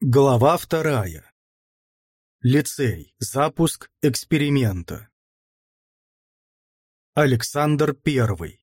Глава вторая. Лицей. Запуск эксперимента. Александр I.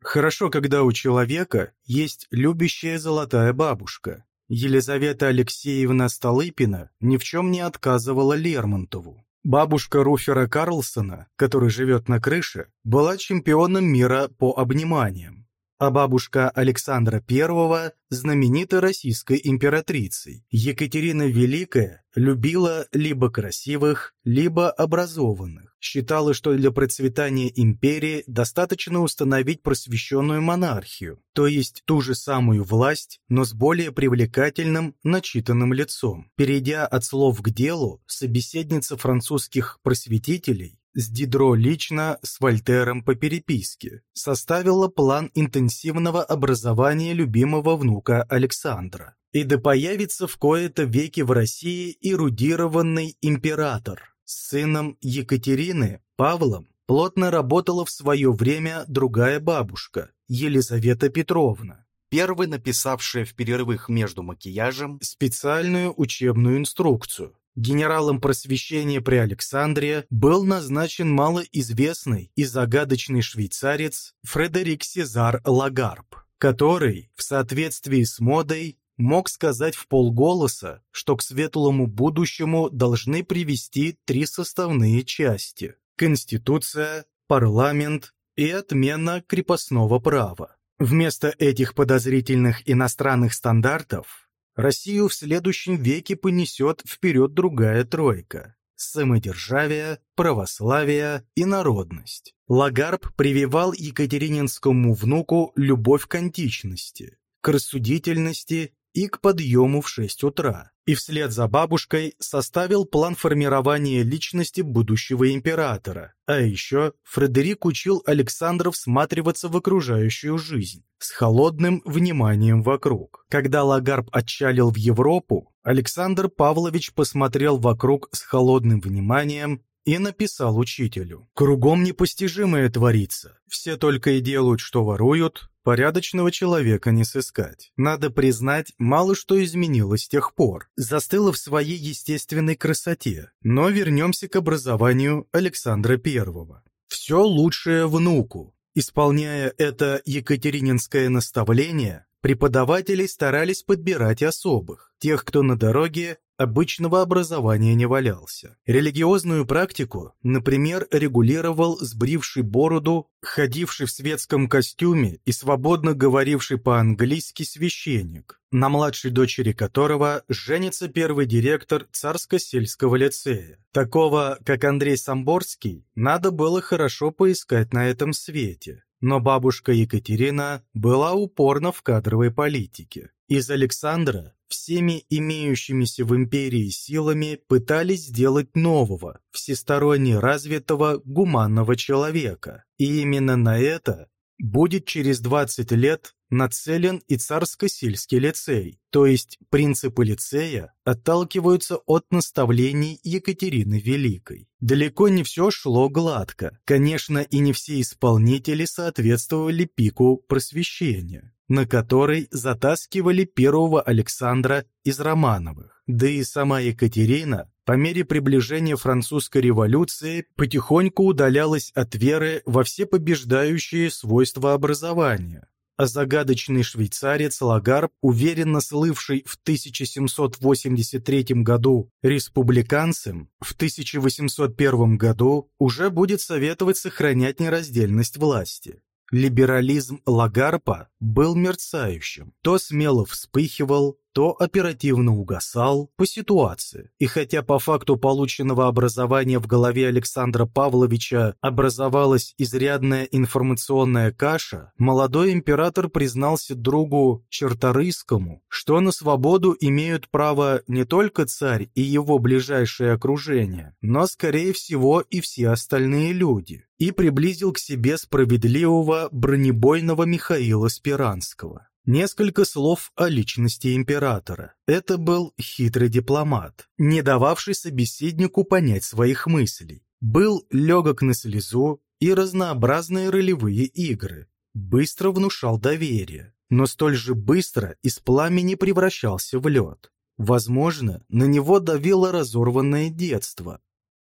Хорошо, когда у человека есть любящая золотая бабушка. Елизавета Алексеевна Столыпина ни в чем не отказывала Лермонтову. Бабушка Руфера Карлсона, который живет на крыше, была чемпионом мира по обниманиям а бабушка Александра I – знаменитой российской императрицей. Екатерина Великая любила либо красивых, либо образованных. Считала, что для процветания империи достаточно установить просвещенную монархию, то есть ту же самую власть, но с более привлекательным, начитанным лицом. Перейдя от слов к делу, собеседница французских просветителей с Дидро лично, с Вольтером по переписке, составила план интенсивного образования любимого внука Александра. И да появится в кои-то веки в России эрудированный император. С сыном Екатерины, Павлом, плотно работала в свое время другая бабушка, Елизавета Петровна, первой написавшая в перерывах между макияжем специальную учебную инструкцию, Генералом просвещения при Александре был назначен малоизвестный и загадочный швейцарец Фредерик Сезар Лагарб, который, в соответствии с модой, мог сказать в полголоса, что к светлому будущему должны привести три составные части – Конституция, парламент и отмена крепостного права. Вместо этих подозрительных иностранных стандартов Россию в следующем веке понесет вперед другая тройка – самодержавие, православие и народность. Лагарб прививал екатерининскому внуку любовь к античности, к рассудительности и к подъему в 6 утра, и вслед за бабушкой составил план формирования личности будущего императора. А еще Фредерик учил Александра всматриваться в окружающую жизнь с холодным вниманием вокруг. Когда Лагарб отчалил в Европу, Александр Павлович посмотрел вокруг с холодным вниманием и написал учителю. «Кругом непостижимое творится. Все только и делают, что воруют, порядочного человека не сыскать. Надо признать, мало что изменилось с тех пор. Застыло в своей естественной красоте. Но вернемся к образованию Александра Первого. Все лучшее внуку. Исполняя это екатерининское наставление, преподаватели старались подбирать особых, тех, кто на дороге обычного образования не валялся. Религиозную практику, например, регулировал сбривший бороду, ходивший в светском костюме и свободно говоривший по-английски священник, на младшей дочери которого женится первый директор Царско-сельского лицея. Такого, как Андрей Самборский, надо было хорошо поискать на этом свете. Но бабушка Екатерина была упорна в кадровой политике. Из Александра всеми имеющимися в империи силами пытались сделать нового, всесторонне развитого гуманного человека. И именно на это будет через 20 лет нацелен и царско-сельский лицей, то есть принципы лицея отталкиваются от наставлений Екатерины Великой. Далеко не все шло гладко, конечно, и не все исполнители соответствовали пику просвещения на который затаскивали первого Александра из Романовых. Да и сама Екатерина по мере приближения французской революции потихоньку удалялась от веры во все побеждающие свойства образования. А загадочный швейцарец Лагарб, уверенно слывший в 1783 году республиканцем, в 1801 году уже будет советовать сохранять нераздельность власти. Либерализм Лагарпа был мерцающим, то смело вспыхивал, то оперативно угасал по ситуации. И хотя по факту полученного образования в голове Александра Павловича образовалась изрядная информационная каша, молодой император признался другу Черторийскому, что на свободу имеют право не только царь и его ближайшее окружение, но, скорее всего, и все остальные люди, и приблизил к себе справедливого бронебойного Михаила Спиранского. Несколько слов о личности императора. Это был хитрый дипломат, не дававший собеседнику понять своих мыслей. Был легок на слезу и разнообразные ролевые игры. быстро внушал доверие, но столь же быстро из пламени превращался в лед. Возможно, на него давило разорванное детство.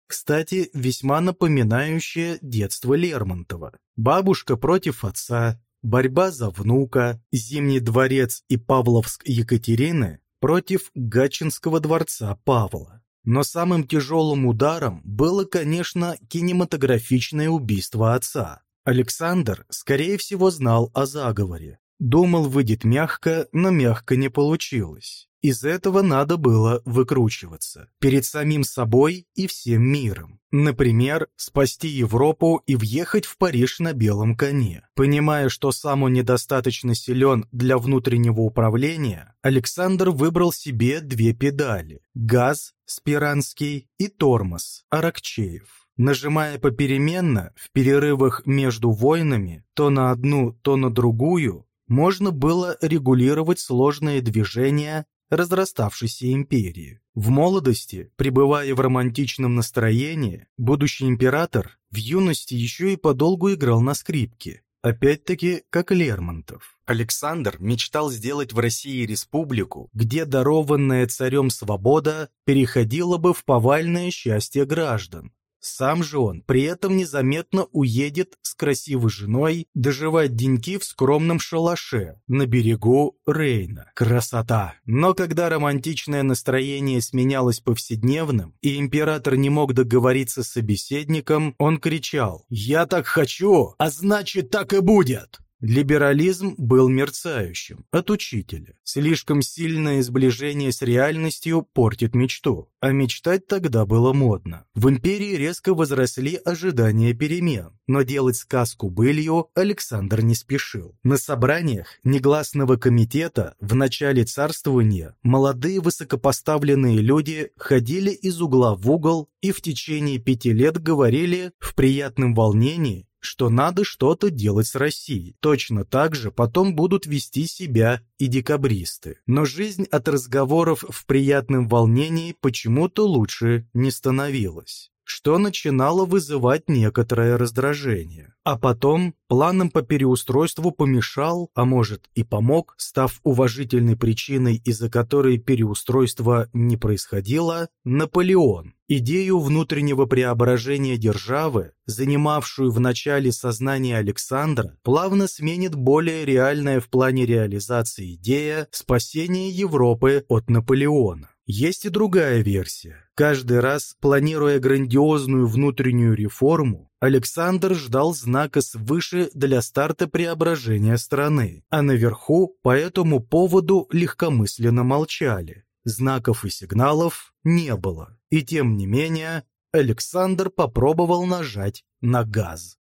Кстати, весьма напоминающее детство Лермонтова. Бабушка против отца, борьба за внука, Зимний дворец и Павловск Екатерины против Гатчинского дворца Павла. Но самым тяжелым ударом было, конечно, кинематографичное убийство отца. Александр, скорее всего, знал о заговоре. Думал, выйдет мягко, но мягко не получилось. Из этого надо было выкручиваться. Перед самим собой и всем миром. Например, спасти Европу и въехать в Париж на белом коне. Понимая, что сам он недостаточно силен для внутреннего управления, Александр выбрал себе две педали – газ, Спиранский, и тормоз, Аракчеев. Нажимая попеременно, в перерывах между войнами, то на одну, то на другую, можно было регулировать сложные движения разраставшейся империи. В молодости, пребывая в романтичном настроении, будущий император в юности еще и подолгу играл на скрипке, опять-таки как Лермонтов. Александр мечтал сделать в России республику, где дарованная царем свобода переходила бы в повальное счастье граждан, сам же он при этом незаметно уедет с красивой женой доживать деньки в скромном шалаше на берегу Рейна. Красота! Но когда романтичное настроение сменялось повседневным, и император не мог договориться с собеседником, он кричал «Я так хочу, а значит так и будет!» Либерализм был мерцающим, от учителя. Слишком сильное сближение с реальностью портит мечту, а мечтать тогда было модно. В империи резко возросли ожидания перемен, но делать сказку былью Александр не спешил. На собраниях негласного комитета в начале царствования молодые высокопоставленные люди ходили из угла в угол и в течение пяти лет говорили в приятном волнении что надо что-то делать с Россией. Точно так же потом будут вести себя и декабристы. Но жизнь от разговоров в приятном волнении почему-то лучше не становилась что начинало вызывать некоторое раздражение. А потом планам по переустройству помешал, а может и помог, став уважительной причиной, из-за которой переустройство не происходило, Наполеон. Идею внутреннего преображения державы, занимавшую в начале сознания Александра, плавно сменит более реальная в плане реализации идея спасения Европы от Наполеона. Есть и другая версия. Каждый раз, планируя грандиозную внутреннюю реформу, Александр ждал знака свыше для старта преображения страны, а наверху по этому поводу легкомысленно молчали. Знаков и сигналов не было. И тем не менее, Александр попробовал нажать на газ.